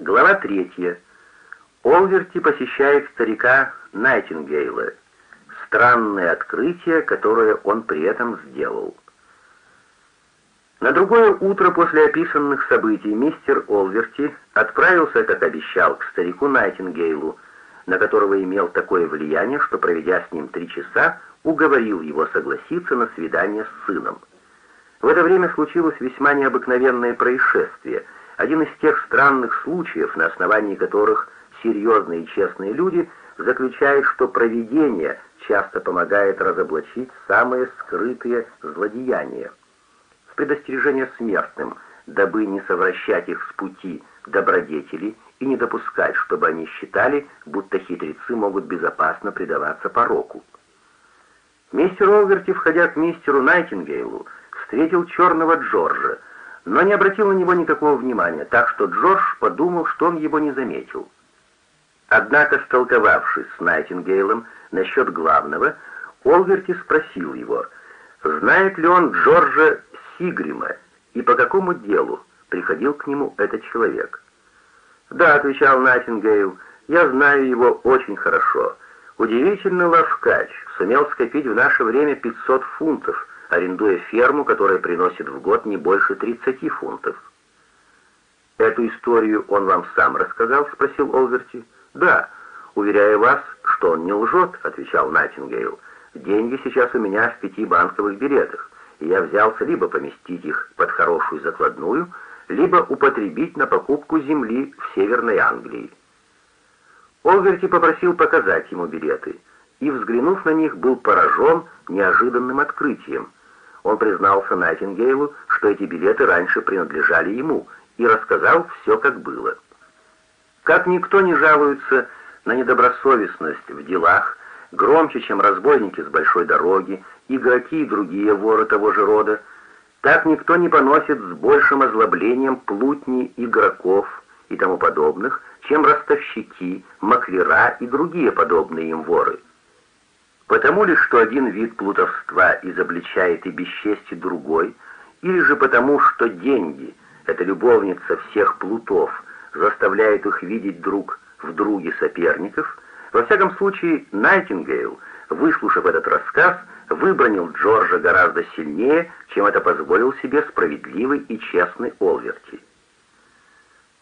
Глава третья. Олверти посещает старика Найтингейла. Странное открытие, которое он при этом сделал. На другое утро после описанных событий мистер Олверти отправился, как обещал, к старику Найтингейлу, на которого имел такое влияние, что, проведя с ним три часа, уговорил его согласиться на свидание с сыном. В это время случилось весьма необыкновенное происшествие, один из тех странных случаев, на основании которых серьезные и честные люди заключают, что провидение часто помогает разоблачить самые скрытые злодеяния. В предостережение смертным, дабы не совращать их с пути добродетели и не допускать, чтобы они считали, будто хитрецы могут безопасно предаваться пороку. Мистер Олверти, входя к мистеру Найтингейлу, встретил черного Джорджа, но не обратил на него никакого внимания, так что Джордж подумал, что он его не заметил. Однако, столковавшись с Найтингейлом насчет главного, Олверти спросил его, знает ли он Джорджа Сигрима и по какому делу приходил к нему этот человек. «Да», — отвечал Найтингейл, — «я знаю его очень хорошо. Удивительно ловкач, сумел скопить в наше время 500 фунтов, арендуя ферму, которая приносит в год не больше 30 фунтов». «Эту историю он вам сам рассказал?» — спросил Олверти. «Да, уверяю вас, что он не лжет», — отвечал Найтингейл. «Деньги сейчас у меня в пяти банковых билетах, и я взялся либо поместить их под хорошую закладную, либо употребить на покупку земли в Северной Англии». Олверти попросил показать ему билеты, и, взглянув на них, был поражен неожиданным открытием. Он признался Найтингейлу, что эти билеты раньше принадлежали ему, и рассказал все, как было. Как никто не жалуется на недобросовестность в делах, громче, чем разбойники с большой дороги, игроки и другие воры того же рода, так никто не поносит с большим озлоблением плутни игроков и тому подобных, чем ростовщики, маклера и другие подобные им воры. Потому ли, что один вид плутовства изобличает и бесчестие другой, или же потому, что деньги — это любовница всех плутов — заставляет их видеть друг в друге соперников, во всяком случае Найтингейл, выслушав этот рассказ, выбронил Джорджа гораздо сильнее, чем это позволил себе справедливый и честный Олверти.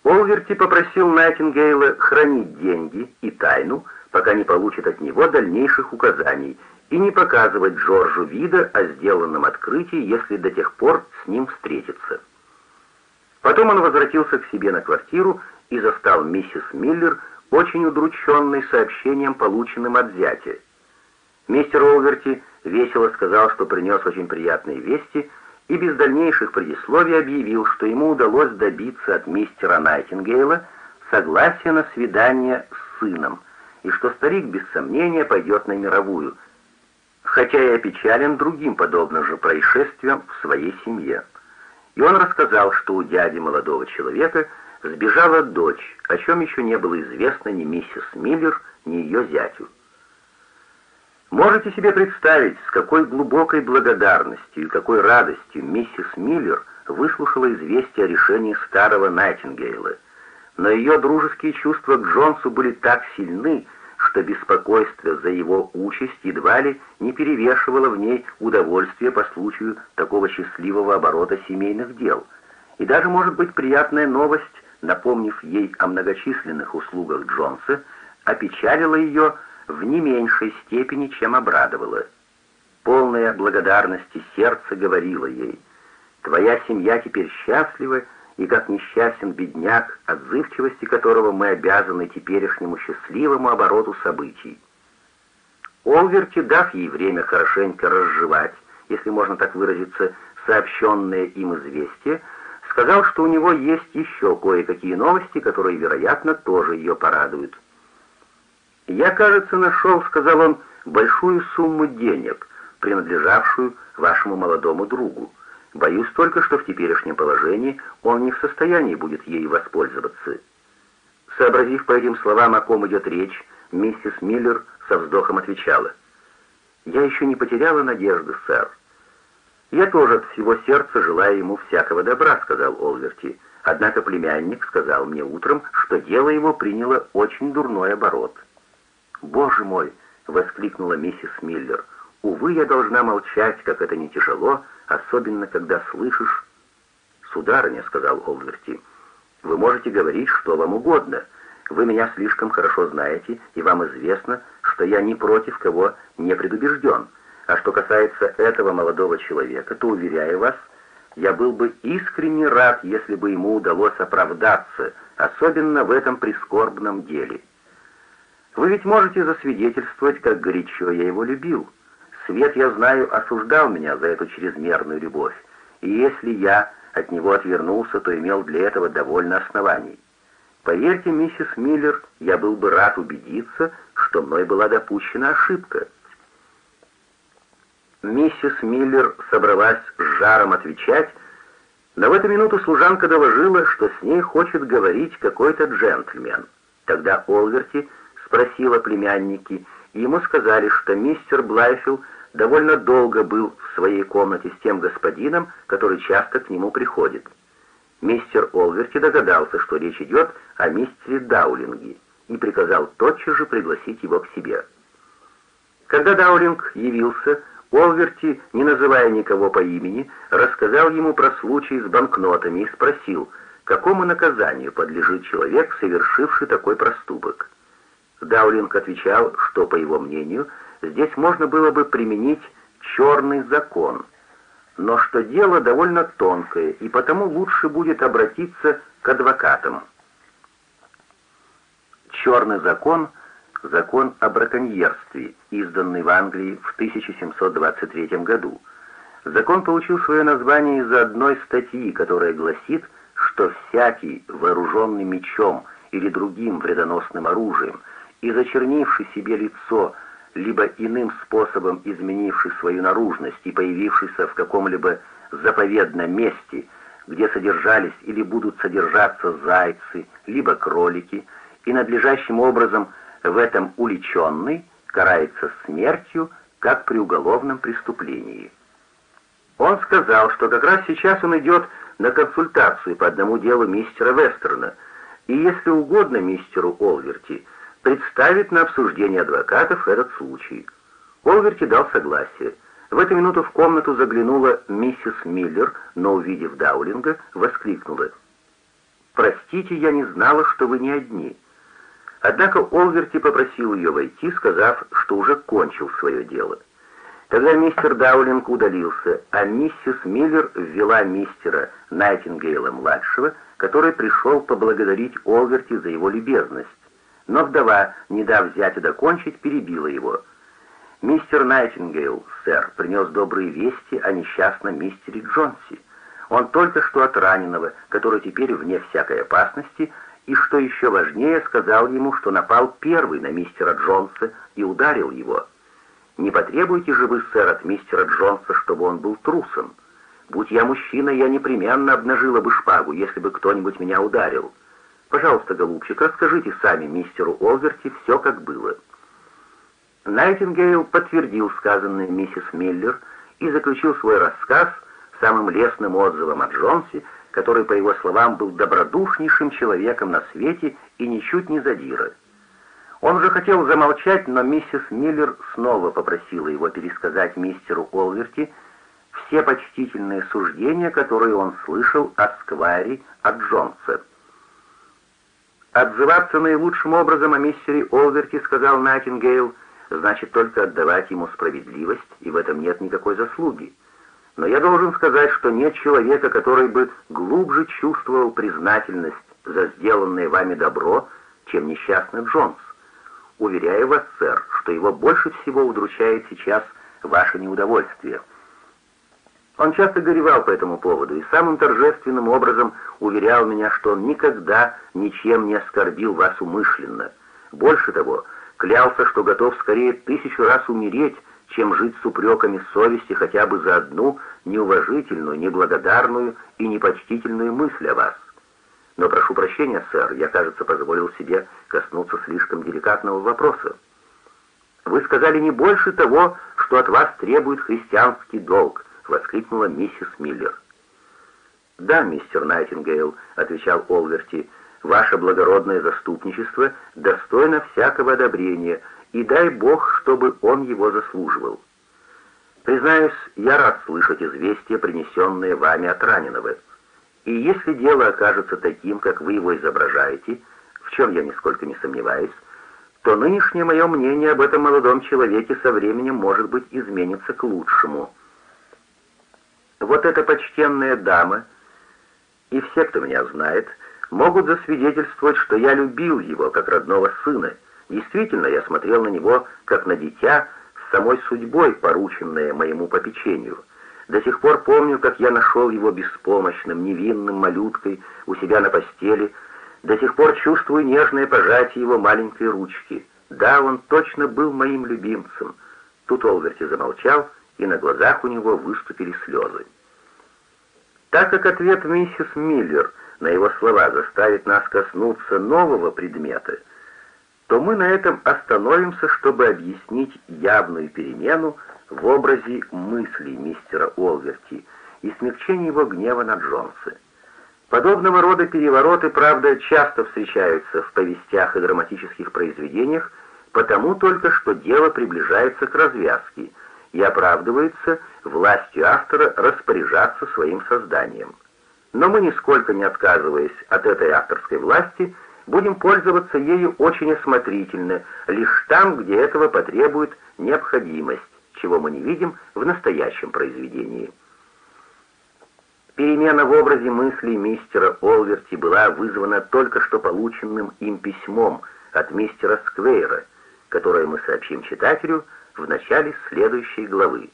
Олверти попросил Найтингейла хранить деньги и тайну, пока не получит от него дальнейших указаний, и не показывать Джорджу вида о сделанном открытии, если до тех пор с ним встретится. Потом он возвратился к себе на квартиру и застал миссис Миллер очень удрученной сообщением, полученным от зятя. Мистер Олверти весело сказал, что принес очень приятные вести, и без дальнейших предисловий объявил, что ему удалось добиться от мистера Найтингейла согласия на свидание с сыном, и что старик без сомнения пойдет на мировую, хотя и опечален другим подобным же происшествием в своей семье и он рассказал, что у дяди молодого человека сбежала дочь, о чем еще не было известно ни миссис Миллер, ни ее зятю. Можете себе представить, с какой глубокой благодарностью и какой радостью миссис Миллер выслушала известие о решении старого Найтингейла. Но ее дружеские чувства к Джонсу были так сильны, что беспокойство за его участь едва ли не перевешивало в ней удовольствие по случаю такого счастливого оборота семейных дел. И даже, может быть, приятная новость, напомнив ей о многочисленных услугах Джонса, опечалила ее в не меньшей степени, чем обрадовала. Полная благодарности сердце говорило ей, «Твоя семья теперь счастлива, и как несчастен бедняк, отзывчивости которого мы обязаны теперешнему счастливому обороту событий. Олверти, дав ей время хорошенько разжевать, если можно так выразиться, сообщенное им известие, сказал, что у него есть еще кое-какие новости, которые, вероятно, тоже ее порадуют. «Я, кажется, нашел, — сказал он, — большую сумму денег, принадлежавшую вашему молодому другу. Боюсь только, что в теперешнем положении он не в состоянии будет ей воспользоваться. Сообразив по этим словам, о ком идет речь, миссис Миллер со вздохом отвечала. «Я еще не потеряла надежды, сэр». «Я тоже от всего сердца желаю ему всякого добра», — сказал Олверти. Однако племянник сказал мне утром, что дело его приняло очень дурной оборот. «Боже мой!» — воскликнула миссис Миллер. «Увы, я должна молчать, как это не тяжело, особенно когда слышишь...» «Сударыня», — сказал Олверти, — «вы можете говорить что вам угодно. Вы меня слишком хорошо знаете, и вам известно, что я ни против кого не предубежден. А что касается этого молодого человека, то, уверяю вас, я был бы искренне рад, если бы ему удалось оправдаться, особенно в этом прискорбном деле. Вы ведь можете засвидетельствовать, как горячо я его любил. Свет, я знаю, осуждал меня за эту чрезмерную любовь, и если я от него отвернулся, то имел для этого довольно оснований. Поверьте, миссис Миллер, я был бы рад убедиться, что мной была допущена ошибка. Миссис Миллер собралась с жаром отвечать, но в эту минуту служанка доложила, что с ней хочет говорить какой-то джентльмен. Тогда Олверти спросила племянники, и ему сказали, что мистер Блайфилл довольно долго был в своей комнате с тем господином, который часто к нему приходит. Мистер Олверти догадался, что речь идет о мистере Даулинге, и приказал тотчас же пригласить его к себе. Когда Даулинг явился, Олверти, не называя никого по имени, рассказал ему про случай с банкнотами и спросил, какому наказанию подлежит человек, совершивший такой проступок. Даулинг отвечал, что, по его мнению, здесь можно было бы применить черный закон, но что дело довольно тонкое, и потому лучше будет обратиться к адвокатам. Черный закон — закон о браконьерстве, изданный в Англии в 1723 году. Закон получил свое название из-за одной статьи, которая гласит, что всякий, вооруженный мечом или другим вредоносным оружием, и зачернивший себе лицо, либо иным способом изменивший свою наружность и появившийся в каком-либо заповедном месте, где содержались или будут содержаться зайцы, либо кролики, и надлежащим образом в этом уличенный карается смертью, как при уголовном преступлении. Он сказал, что как раз сейчас он идет на консультацию по одному делу мистера Вестерна, и если угодно мистеру Олверти – представит на обсуждение адвокатов этот случай. Олверти дал согласие. В эту минуту в комнату заглянула миссис Миллер, но, увидев Даулинга, воскликнула. «Простите, я не знала, что вы не одни». Однако Олверти попросил ее войти, сказав, что уже кончил свое дело. Когда мистер Даулинг удалился, а миссис Миллер ввела мистера Найтингейла-младшего, который пришел поблагодарить Олверти за его любезность. Но вдова, не дав зятю докончить, перебила его. «Мистер Найтингейл, сэр, принес добрые вести о несчастном мистере Джонси. Он только что от раненого, который теперь вне всякой опасности, и, что еще важнее, сказал ему, что напал первый на мистера Джонса и ударил его. Не потребуете же вы, сэр, от мистера Джонса, чтобы он был трусом? Будь я мужчина, я непременно обнажила бы шпагу, если бы кто-нибудь меня ударил». Пожалуйста, голубчик, расскажите сами мистеру Олверти все, как было». Найтингейл подтвердил сказанное миссис Миллер и заключил свой рассказ самым лестным отзывом о Джонсе, который, по его словам, был добродушнейшим человеком на свете и ничуть не задира. Он уже хотел замолчать, но миссис Миллер снова попросила его пересказать мистеру Олверти все почтительные суждения, которые он слышал от Сквайри, от Джонса. «Отзываться наилучшим образом о мистере Олверти, — сказал Найтингейл, — значит только отдавать ему справедливость, и в этом нет никакой заслуги. Но я должен сказать, что нет человека, который бы глубже чувствовал признательность за сделанное вами добро, чем несчастный Джонс. Уверяю вас, сэр, что его больше всего удручает сейчас ваше неудовольствие». Он часто горевал по этому поводу и самым торжественным образом уверял меня, что он никогда ничем не оскорбил вас умышленно. Больше того, клялся, что готов скорее тысячу раз умереть, чем жить с упреками совести хотя бы за одну неуважительную, неблагодарную и непочтительную мысль о вас. Но прошу прощения, сэр, я, кажется, позволил себе коснуться слишком деликатного вопроса. Вы сказали не больше того, что от вас требует христианский долг, — воскликнула миссис Миллер. «Да, мистер Найтингейл», — отвечал Олверти, — «ваше благородное заступничество достойно всякого одобрения, и дай Бог, чтобы он его заслуживал». Признаюсь, я рад слышать известие, принесенное вами от раненого. И если дело окажется таким, как вы его изображаете, в чем я нисколько не сомневаюсь, то нынешнее мое мнение об этом молодом человеке со временем, может быть, изменится к лучшему. Вот эта почтенная дама и все, кто меня знает, могут засвидетельствовать, что я любил его как родного сына. Действительно, я смотрел на него как на дитя, самой судьбой, порученное моему попечению. До сих пор помню, как я нашел его беспомощным, невинным малюткой у себя на постели, до сих пор чувствую нежное пожатие его маленькой ручки. Да, он точно был моим любимцем. Тут Олверти замолчал, и на глазах у него выступили слезы. Так как ответ миссис Миллер на его слова заставит нас коснуться нового предмета — то мы на этом остановимся, чтобы объяснить явную перемену в образе мыслей мистера Олверти и смягчение его гнева на Джонса. Подобного рода перевороты, правда, часто встречаются в повестях и драматических произведениях, потому только что дело приближается к развязке и оправдывается властью автора распоряжаться своим созданием. Но мы, нисколько не отказываясь от этой авторской власти, будем пользоваться ею очень осмотрительно, лишь там, где этого потребует необходимость, чего мы не видим в настоящем произведении. Перемена в образе мыслей мистера Олверти была вызвана только что полученным им письмом от мистера Сквейра, которое мы сообщим читателю в начале следующей главы.